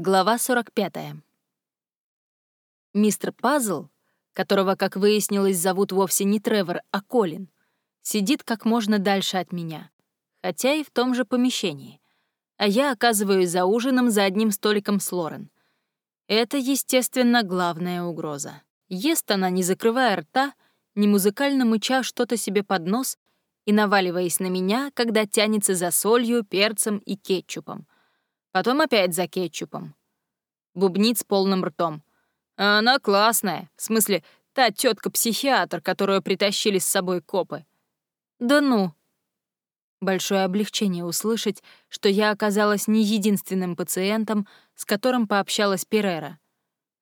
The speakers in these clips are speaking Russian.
Глава 45. Мистер Пазл, которого, как выяснилось, зовут вовсе не Тревор, а Колин, сидит как можно дальше от меня, хотя и в том же помещении. А я оказываюсь за ужином за одним столиком с Лорен. Это, естественно, главная угроза. Ест она, не закрывая рта, не музыкально мыча что-то себе под нос и наваливаясь на меня, когда тянется за солью, перцем и кетчупом — потом опять за кетчупом. Бубнит с полным ртом. Она классная, в смысле, та тетка психиатр которую притащили с собой копы. Да ну. Большое облегчение услышать, что я оказалась не единственным пациентом, с которым пообщалась Перера.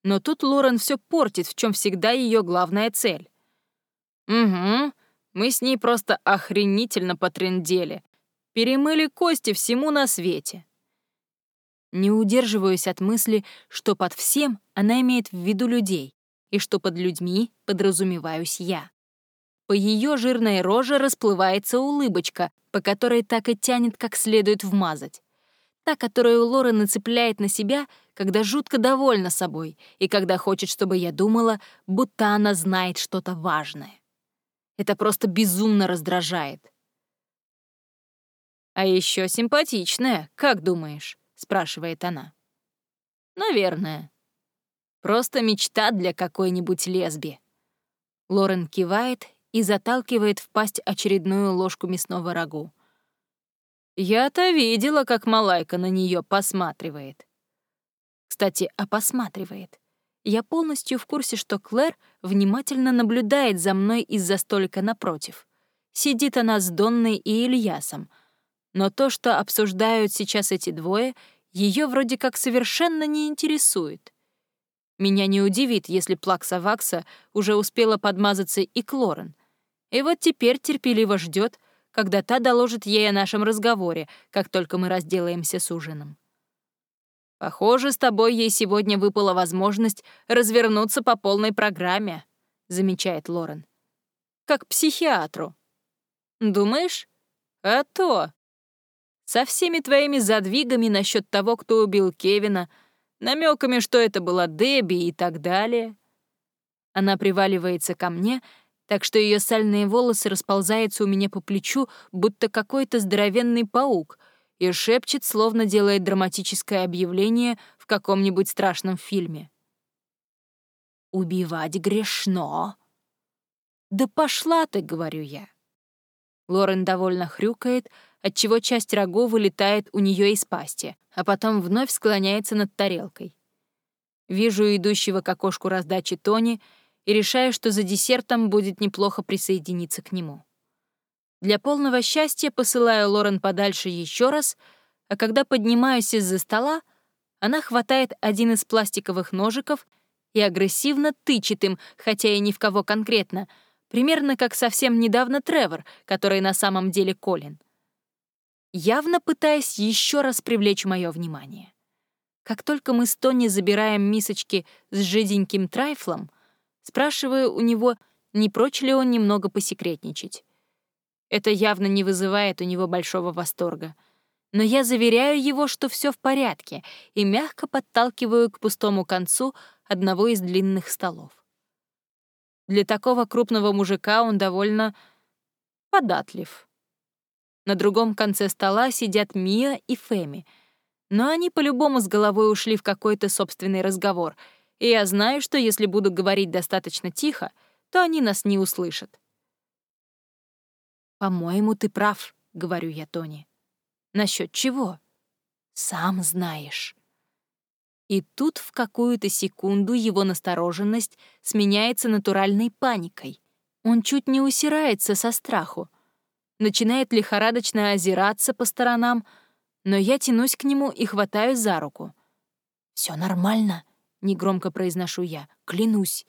Но тут Лорен все портит, в чем всегда ее главная цель. Угу, мы с ней просто охренительно потрендели. Перемыли кости всему на свете. Не удерживаюсь от мысли, что под всем она имеет в виду людей, и что под людьми подразумеваюсь я. По ее жирной роже расплывается улыбочка, по которой так и тянет как следует вмазать. Та, которую Лора нацепляет на себя, когда жутко довольна собой и когда хочет, чтобы я думала, будто она знает что-то важное. Это просто безумно раздражает. А еще симпатичная, как думаешь? — спрашивает она. «Наверное. Просто мечта для какой-нибудь лесби». Лорен кивает и заталкивает в пасть очередную ложку мясного рагу. Я-то видела, как Малайка на нее посматривает. Кстати, а посматривает. Я полностью в курсе, что Клэр внимательно наблюдает за мной из-за столика напротив. Сидит она с Донной и Ильясом — но то, что обсуждают сейчас эти двое, ее вроде как совершенно не интересует. Меня не удивит, если Плакса-Вакса уже успела подмазаться и Клорен. И вот теперь терпеливо ждет, когда та доложит ей о нашем разговоре, как только мы разделаемся с ужином. «Похоже, с тобой ей сегодня выпала возможность развернуться по полной программе», — замечает Лорен. «Как психиатру». «Думаешь? А то. Со всеми твоими задвигами насчет того, кто убил Кевина, намеками, что это была Дебби и так далее. Она приваливается ко мне, так что ее сальные волосы расползаются у меня по плечу, будто какой-то здоровенный паук, и шепчет, словно делает драматическое объявление в каком-нибудь страшном фильме. «Убивать грешно!» «Да пошла ты!» — говорю я. Лорен довольно хрюкает, отчего часть рагу вылетает у нее из пасти, а потом вновь склоняется над тарелкой. Вижу идущего к окошку раздачи Тони и решаю, что за десертом будет неплохо присоединиться к нему. Для полного счастья посылаю Лорен подальше еще раз, а когда поднимаюсь из-за стола, она хватает один из пластиковых ножиков и агрессивно тычет им, хотя и ни в кого конкретно, примерно как совсем недавно Тревор, который на самом деле Колин явно пытаясь еще раз привлечь мое внимание. Как только мы с Тони забираем мисочки с жиденьким трайфлом, спрашиваю у него, не прочь ли он немного посекретничать. Это явно не вызывает у него большого восторга. Но я заверяю его, что все в порядке, и мягко подталкиваю к пустому концу одного из длинных столов. Для такого крупного мужика он довольно податлив. На другом конце стола сидят Мия и Фэми. Но они по-любому с головой ушли в какой-то собственный разговор, и я знаю, что если буду говорить достаточно тихо, то они нас не услышат. «По-моему, ты прав», — говорю я Тони. «Насчет чего?» «Сам знаешь». И тут в какую-то секунду его настороженность сменяется натуральной паникой. Он чуть не усирается со страху начинает лихорадочно озираться по сторонам, но я тянусь к нему и хватаю за руку. Все нормально», — негромко произношу я, — «клянусь».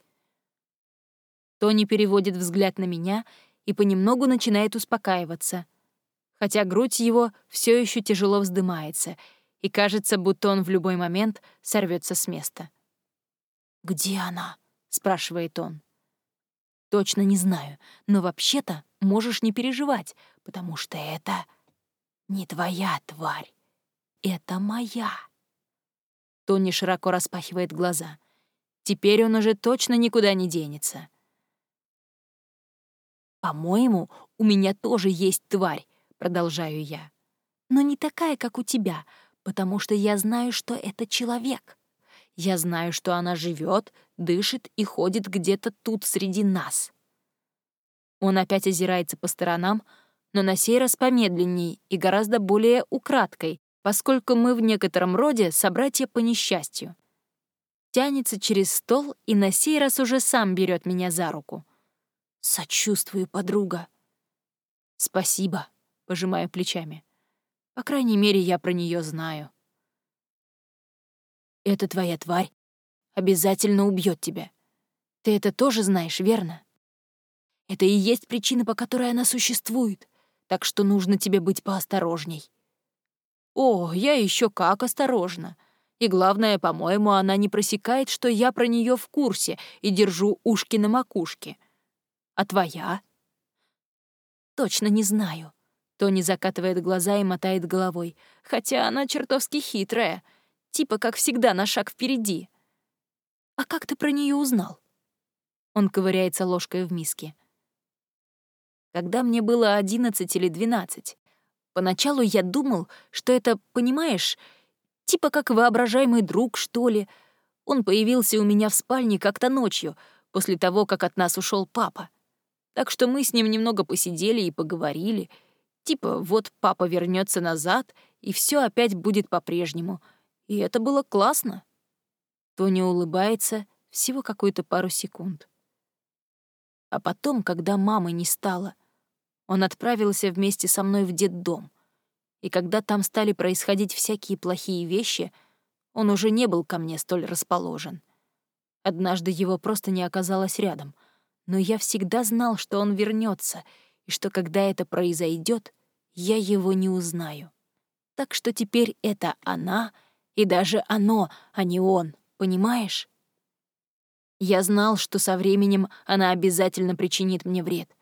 Тони переводит взгляд на меня и понемногу начинает успокаиваться, хотя грудь его все еще тяжело вздымается, и кажется, будто он в любой момент сорвется с места. «Где она?» — спрашивает он. «Точно не знаю, но вообще-то можешь не переживать, потому что это не твоя тварь, это моя. Тони широко распахивает глаза. Теперь он уже точно никуда не денется. «По-моему, у меня тоже есть тварь», — продолжаю я. «Но не такая, как у тебя, потому что я знаю, что это человек. Я знаю, что она живет, дышит и ходит где-то тут среди нас». Он опять озирается по сторонам, но на сей раз помедленней и гораздо более украдкой, поскольку мы в некотором роде собратья по несчастью. Тянется через стол и на сей раз уже сам берет меня за руку. «Сочувствую, подруга». «Спасибо», — пожимая плечами. «По крайней мере, я про нее знаю». «Это твоя тварь. Обязательно убьет тебя. Ты это тоже знаешь, верно?» «Это и есть причина, по которой она существует, так что нужно тебе быть поосторожней». О, я еще как осторожна. И главное, по-моему, она не просекает, что я про нее в курсе и держу ушки на макушке. А твоя? Точно не знаю. Тони закатывает глаза и мотает головой, хотя она чертовски хитрая, типа как всегда на шаг впереди. А как ты про нее узнал? Он ковыряется ложкой в миске. Когда мне было одиннадцать или двенадцать, Поначалу я думал, что это, понимаешь, типа как воображаемый друг, что ли. Он появился у меня в спальне как-то ночью, после того, как от нас ушел папа. Так что мы с ним немного посидели и поговорили. Типа, вот папа вернется назад, и все опять будет по-прежнему. И это было классно. Тони улыбается всего какую-то пару секунд. А потом, когда мамы не стало — он отправился вместе со мной в детдом. И когда там стали происходить всякие плохие вещи, он уже не был ко мне столь расположен. Однажды его просто не оказалось рядом, но я всегда знал, что он вернется, и что когда это произойдет, я его не узнаю. Так что теперь это она, и даже оно, а не он, понимаешь? Я знал, что со временем она обязательно причинит мне вред,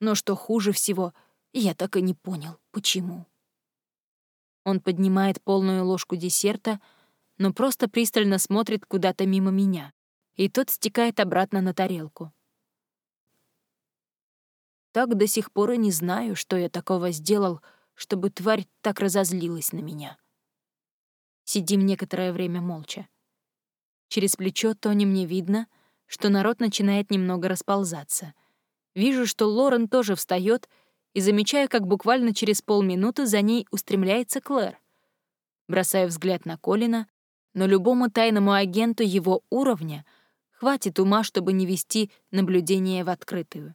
но что хуже всего, я так и не понял, почему. Он поднимает полную ложку десерта, но просто пристально смотрит куда-то мимо меня, и тот стекает обратно на тарелку. Так до сих пор и не знаю, что я такого сделал, чтобы тварь так разозлилась на меня. Сидим некоторое время молча. Через плечо Тони мне видно, что народ начинает немного расползаться — Вижу, что Лорен тоже встает, и замечаю, как буквально через полминуты за ней устремляется Клэр. Бросаю взгляд на Колина, но любому тайному агенту его уровня хватит ума, чтобы не вести наблюдение в открытую.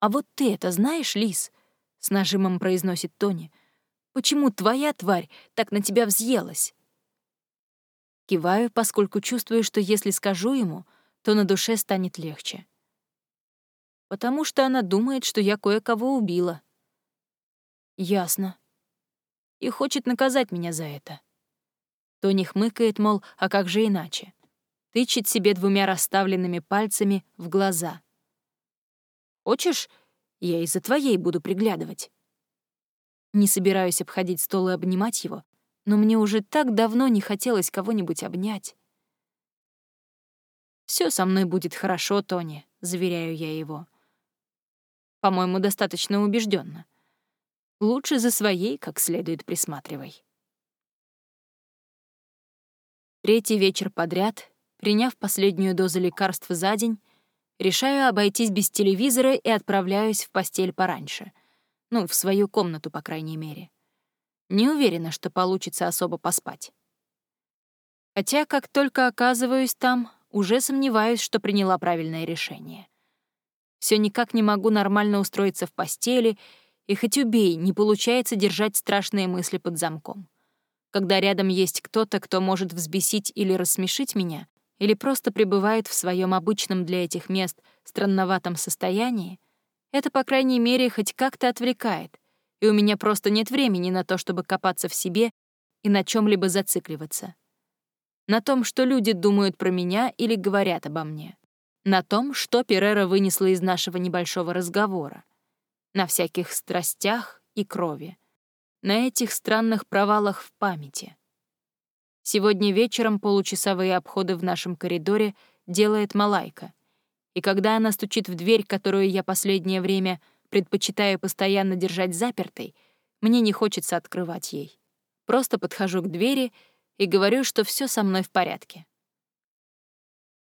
«А вот ты это знаешь, Лис?» — с нажимом произносит Тони. «Почему твоя тварь так на тебя взъелась?» Киваю, поскольку чувствую, что если скажу ему, то на душе станет легче потому что она думает, что я кое-кого убила. Ясно. И хочет наказать меня за это. Тони хмыкает, мол, а как же иначе? Тычет себе двумя расставленными пальцами в глаза. Хочешь, я и за твоей буду приглядывать? Не собираюсь обходить стол и обнимать его, но мне уже так давно не хотелось кого-нибудь обнять. Все со мной будет хорошо, Тони», — заверяю я его. По-моему, достаточно убежденно. Лучше за своей как следует присматривай. Третий вечер подряд, приняв последнюю дозу лекарств за день, решаю обойтись без телевизора и отправляюсь в постель пораньше. Ну, в свою комнату, по крайней мере. Не уверена, что получится особо поспать. Хотя, как только оказываюсь там, уже сомневаюсь, что приняла правильное решение. Все никак не могу нормально устроиться в постели, и хоть убей, не получается держать страшные мысли под замком. Когда рядом есть кто-то, кто может взбесить или рассмешить меня, или просто пребывает в своем обычном для этих мест странноватом состоянии, это, по крайней мере, хоть как-то отвлекает, и у меня просто нет времени на то, чтобы копаться в себе и на чем либо зацикливаться. На том, что люди думают про меня или говорят обо мне на том, что Перера вынесла из нашего небольшого разговора, на всяких страстях и крови, на этих странных провалах в памяти. Сегодня вечером получасовые обходы в нашем коридоре делает Малайка. И когда она стучит в дверь, которую я последнее время предпочитаю постоянно держать запертой, мне не хочется открывать ей. Просто подхожу к двери и говорю, что все со мной в порядке.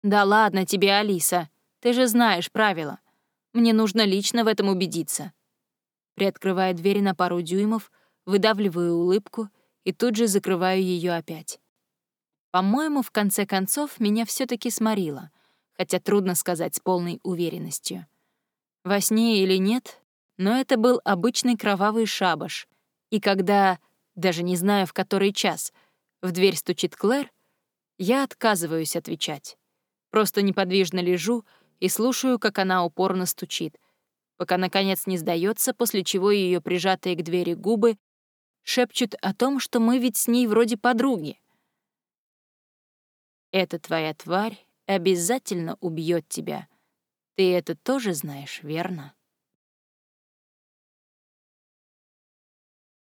«Да ладно тебе, Алиса, ты же знаешь правила. Мне нужно лично в этом убедиться». Приоткрывая дверь на пару дюймов, выдавливаю улыбку и тут же закрываю ее опять. По-моему, в конце концов, меня все таки сморило, хотя трудно сказать с полной уверенностью. Во сне или нет, но это был обычный кровавый шабаш, и когда, даже не знаю в который час, в дверь стучит Клэр, я отказываюсь отвечать. Просто неподвижно лежу и слушаю, как она упорно стучит, пока, наконец, не сдается, после чего ее прижатые к двери губы шепчут о том, что мы ведь с ней вроде подруги. Эта твоя тварь обязательно убьет тебя. Ты это тоже знаешь, верно?